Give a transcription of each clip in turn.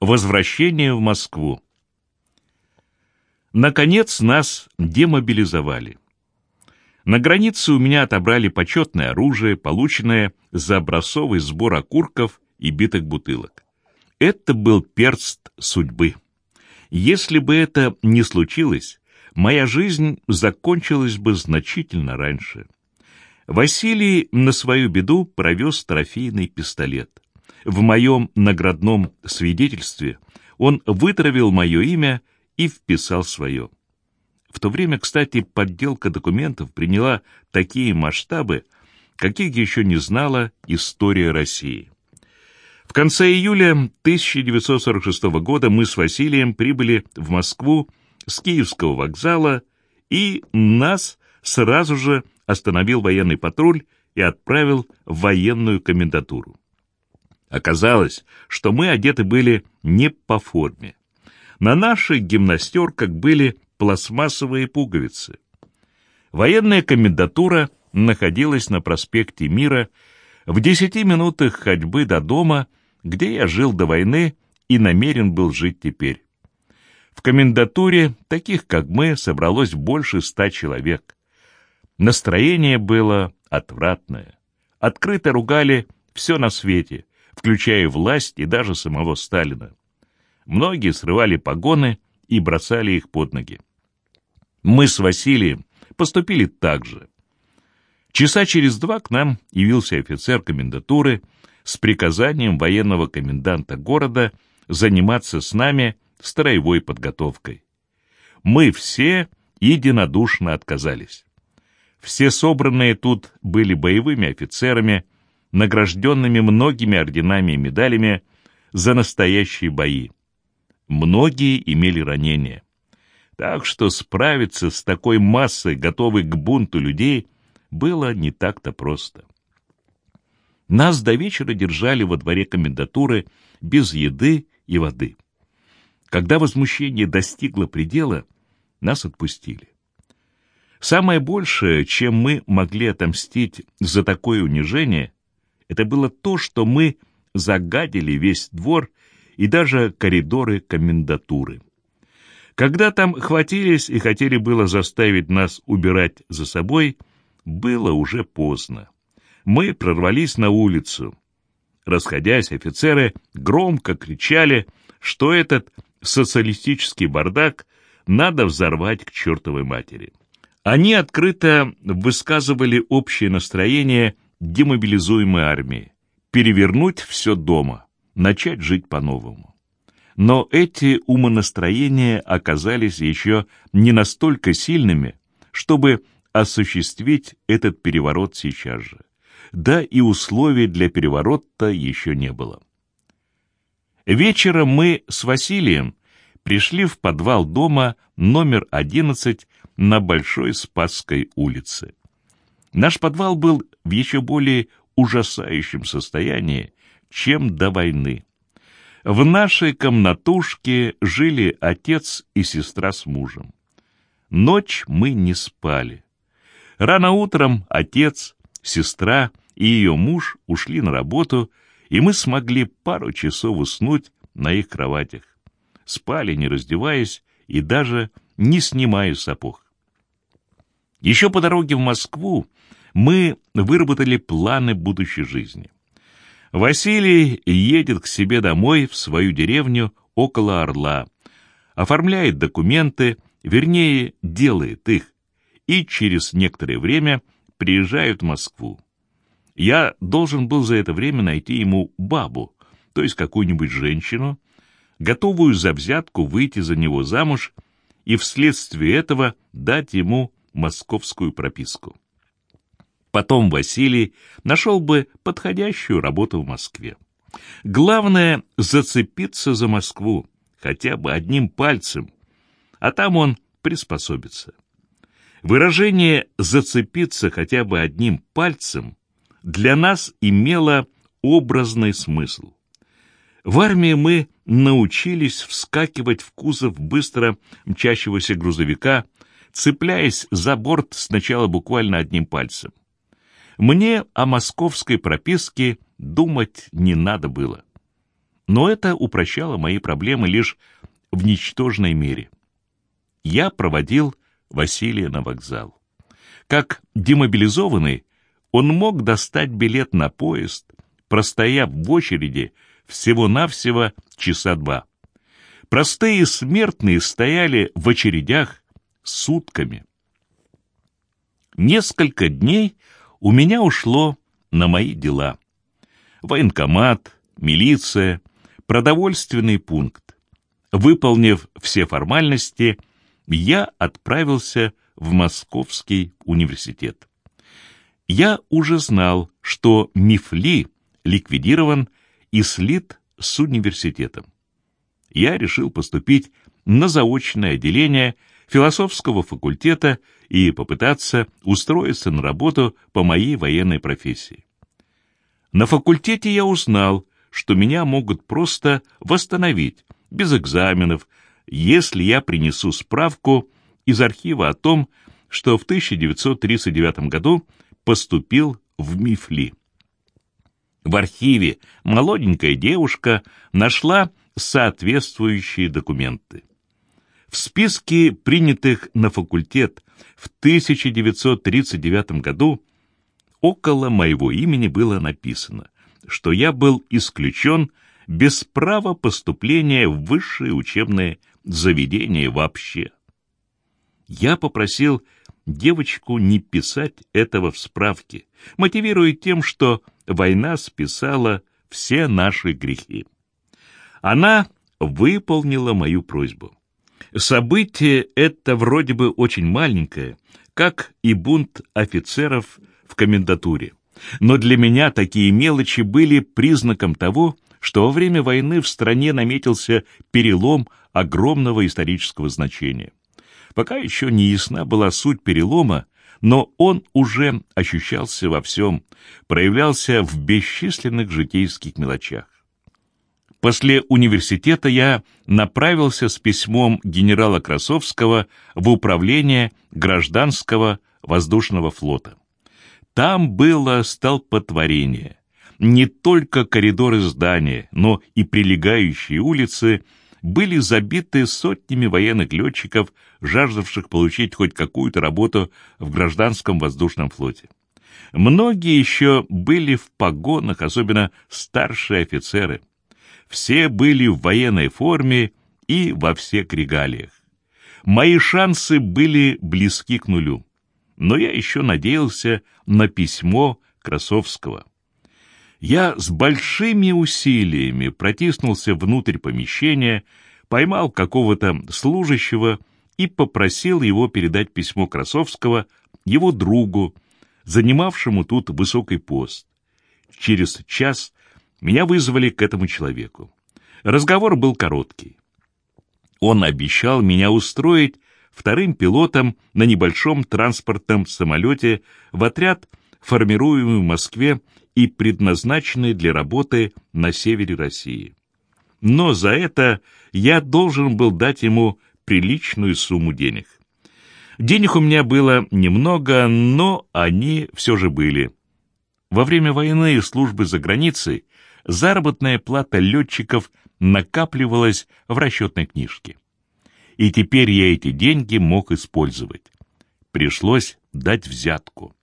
Возвращение в Москву. Наконец нас демобилизовали. На границе у меня отобрали почетное оружие, полученное за образцовый сбор окурков и битых бутылок. Это был перст судьбы. Если бы это не случилось, моя жизнь закончилась бы значительно раньше. Василий на свою беду провез трофейный пистолет. В моем наградном свидетельстве он вытравил мое имя и вписал свое. В то время, кстати, подделка документов приняла такие масштабы, каких еще не знала история России. В конце июля 1946 года мы с Василием прибыли в Москву с Киевского вокзала, и нас сразу же остановил военный патруль и отправил в военную комендатуру. Оказалось, что мы одеты были не по форме. На наших гимнастерках были пластмассовые пуговицы. Военная комендатура находилась на проспекте Мира в десяти минутах ходьбы до дома, где я жил до войны и намерен был жить теперь. В комендатуре таких, как мы, собралось больше ста человек. Настроение было отвратное. Открыто ругали все на свете, включая власть и даже самого Сталина. Многие срывали погоны и бросали их под ноги. Мы с Василием поступили так же. Часа через два к нам явился офицер комендатуры с приказанием военного коменданта города заниматься с нами строевой подготовкой. Мы все единодушно отказались. Все собранные тут были боевыми офицерами, награжденными многими орденами и медалями за настоящие бои. Многие имели ранения. Так что справиться с такой массой, готовой к бунту людей, было не так-то просто. Нас до вечера держали во дворе комендатуры без еды и воды. Когда возмущение достигло предела, нас отпустили. Самое большее, чем мы могли отомстить за такое унижение, это было то, что мы загадили весь двор и даже коридоры комендатуры. Когда там хватились и хотели было заставить нас убирать за собой, было уже поздно. Мы прорвались на улицу. Расходясь, офицеры громко кричали, что этот социалистический бардак надо взорвать к чертовой матери. Они открыто высказывали общее настроение демобилизуемой армии – перевернуть все дома, начать жить по-новому. Но эти умонастроения оказались еще не настолько сильными, чтобы осуществить этот переворот сейчас же. Да и условий для переворота еще не было. Вечером мы с Василием пришли в подвал дома номер 11 на Большой Спасской улице. Наш подвал был в еще более ужасающем состоянии, чем до войны. В нашей комнатушке жили отец и сестра с мужем. Ночь мы не спали. Рано утром отец, сестра и ее муж ушли на работу, и мы смогли пару часов уснуть на их кроватях. Спали, не раздеваясь, и даже не снимая сапог. Еще по дороге в Москву мы выработали планы будущей жизни. Василий едет к себе домой в свою деревню около Орла, оформляет документы, вернее, делает их, и через некоторое время приезжает в Москву. Я должен был за это время найти ему бабу, то есть какую-нибудь женщину, готовую за взятку выйти за него замуж и вследствие этого дать ему московскую прописку. Потом Василий нашел бы подходящую работу в Москве. Главное — зацепиться за Москву, хотя бы одним пальцем, а там он приспособится. Выражение «зацепиться хотя бы одним пальцем» для нас имело образный смысл. В армии мы научились вскакивать в кузов быстро мчащегося грузовика, цепляясь за борт сначала буквально одним пальцем. Мне о московской прописке думать не надо было. Но это упрощало мои проблемы лишь в ничтожной мере. Я проводил Василия на вокзал. Как демобилизованный, он мог достать билет на поезд, простояв в очереди всего-навсего часа два. Простые смертные стояли в очередях сутками. Несколько дней у меня ушло на мои дела. Военкомат, милиция, продовольственный пункт. Выполнив все формальности, я отправился в Московский университет. Я уже знал, что Мифли ликвидирован и слит с университетом. Я решил поступить на заочное отделение философского факультета и попытаться устроиться на работу по моей военной профессии. На факультете я узнал, что меня могут просто восстановить, без экзаменов, если я принесу справку из архива о том, что в 1939 году поступил в МИФЛИ. В архиве молоденькая девушка нашла соответствующие документы. В списке принятых на факультет в 1939 году около моего имени было написано, что я был исключен без права поступления в высшее учебное заведение вообще. Я попросил девочку не писать этого в справке, мотивируя тем, что война списала все наши грехи. Она выполнила мою просьбу. Событие это вроде бы очень маленькое, как и бунт офицеров в комендатуре. Но для меня такие мелочи были признаком того, что во время войны в стране наметился перелом огромного исторического значения. Пока еще не ясна была суть перелома, но он уже ощущался во всем, проявлялся в бесчисленных житейских мелочах. После университета я направился с письмом генерала Красовского в управление гражданского воздушного флота. Там было столпотворение. Не только коридоры здания, но и прилегающие улицы были забиты сотнями военных летчиков, жаждавших получить хоть какую-то работу в гражданском воздушном флоте. Многие еще были в погонах, особенно старшие офицеры – все были в военной форме и во всех регалиях. Мои шансы были близки к нулю, но я еще надеялся на письмо Красовского. Я с большими усилиями протиснулся внутрь помещения, поймал какого-то служащего и попросил его передать письмо Красовского его другу, занимавшему тут высокий пост. Через час меня вызвали к этому человеку. Разговор был короткий. Он обещал меня устроить вторым пилотом на небольшом транспортном самолете в отряд, формируемый в Москве и предназначенный для работы на севере России. Но за это я должен был дать ему приличную сумму денег. Денег у меня было немного, но они все же были. Во время войны и службы за границей заработная плата летчиков накапливалась в расчетной книжке. И теперь я эти деньги мог использовать. Пришлось дать взятку.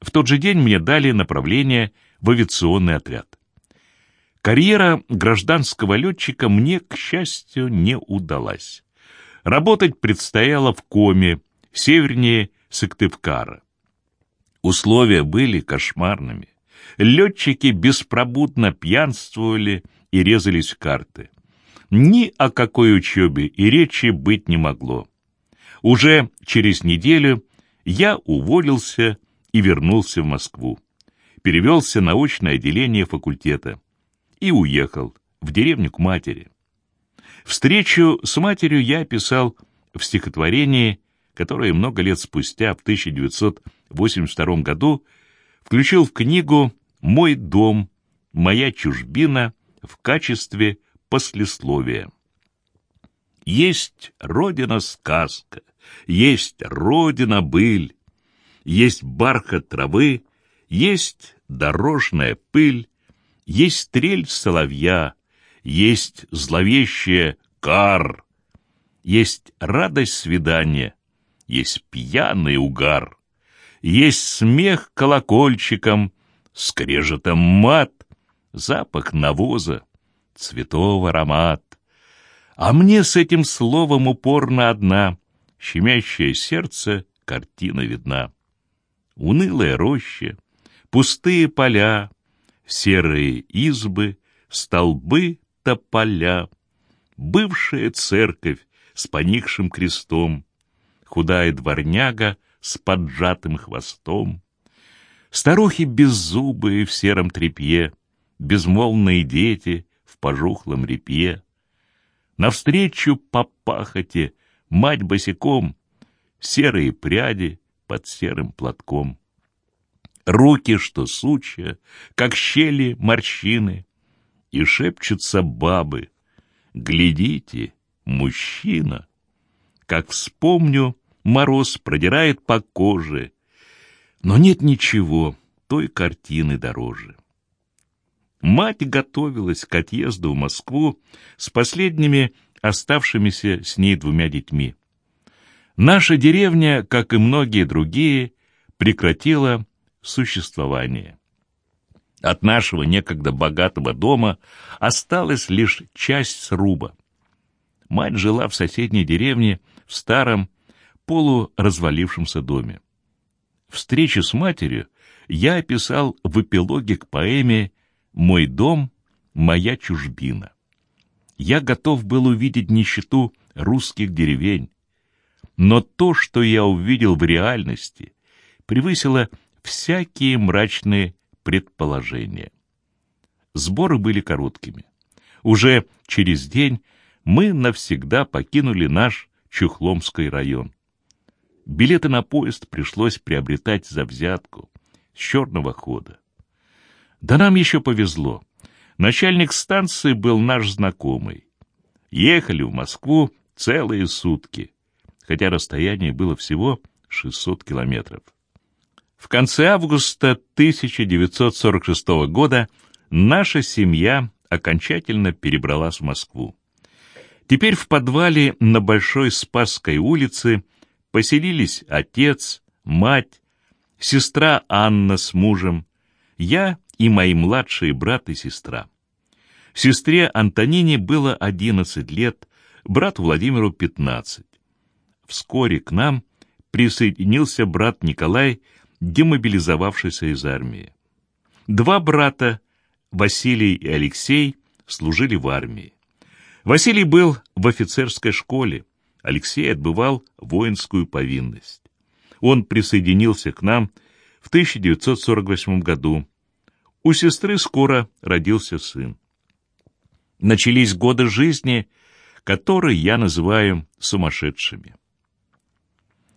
В тот же день мне дали направление в авиационный отряд. Карьера гражданского летчика мне, к счастью, не удалась. Работать предстояло в Коме, севернее Сыктывкара. Условия были кошмарными летчики беспробудно пьянствовали и резались в карты. Ни о какой учебе и речи быть не могло. Уже через неделю я уволился и вернулся в Москву. Перевелся на научное отделение факультета и уехал в деревню к матери. Встречу с матерью я писал в стихотворении, которое много лет спустя, в 1982 году, включил в книгу «Мой дом, моя чужбина» в качестве послесловия. Есть родина-сказка, есть родина-быль, есть бархат травы, есть дорожная пыль, есть трель соловья, есть зловещее кар, есть радость свидания, есть пьяный угар, есть смех колокольчиком, скрежетом мат, запах навоза, цветов аромат. А мне с этим словом упорно одна, щемящее сердце, картина видна. Унылая роща, пустые поля, серые избы, столбы, тополя, бывшая церковь с поникшим крестом, худая дворняга с поджатым хвостом, старухи беззубые в сером тряпье, безмолвные дети в пожухлом репье. Навстречу по пахоте мать босиком, серые пряди под серым платком. Руки, что сучья, как щели морщины, и шепчутся бабы. Глядите, мужчина. Как вспомню, мороз продирает по коже, но нет ничего, той картины дороже. Мать готовилась к отъезду в Москву с последними оставшимися с ней двумя детьми. Наша деревня, как и многие другие, прекратила существование. От нашего некогда богатого дома осталась лишь часть сруба. Мать жила в соседней деревне в старом полуразвалившемся доме. Встречу с матерью я описал в эпилоге к поэме мой дом, моя чужбина. Я готов был увидеть нищету русских деревень, но то, что я увидел в реальности, превысило всякие мрачные предположения. Сборы были короткими. Уже через день мы навсегда покинули наш Чухломский район. Билеты на поезд пришлось приобретать за взятку с черного хода. Да нам еще повезло. Начальник станции был наш знакомый. Ехали в Москву целые сутки, хотя расстояние было всего 600 километров. В конце августа 1946 года наша семья окончательно перебралась в Москву. Теперь в подвале на Большой Спасской улице поселились отец, мать, сестра Анна с мужем, я и мои младшие брат и сестра. Сестре Антонине было 11 лет, брату Владимиру 15. Вскоре к нам присоединился брат Николай, демобилизовавшийся из армии. Два брата, Василий и Алексей, служили в армии. Василий был в офицерской школе, Алексей отбывал воинскую повинность. Он присоединился к нам в 1948 году, у сестры скоро родился сын. Начались годы жизни, которые я называю сумасшедшими.